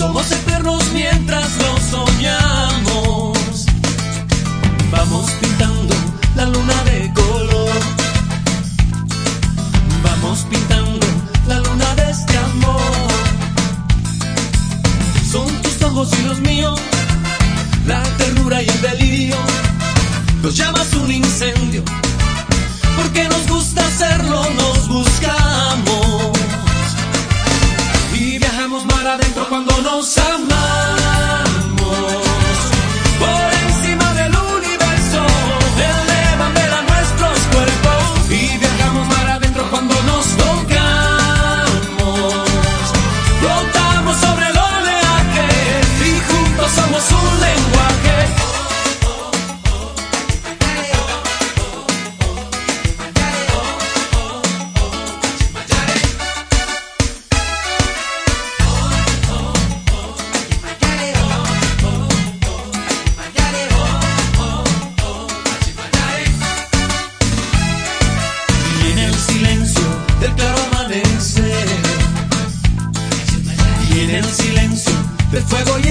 Somos el silencio del claro amanecer. Y en el silencio del fuego y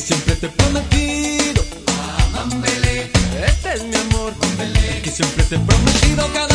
siempre te he prometido. Mámele. Este es mi amor. Mámele. Que siempre te he prometido cada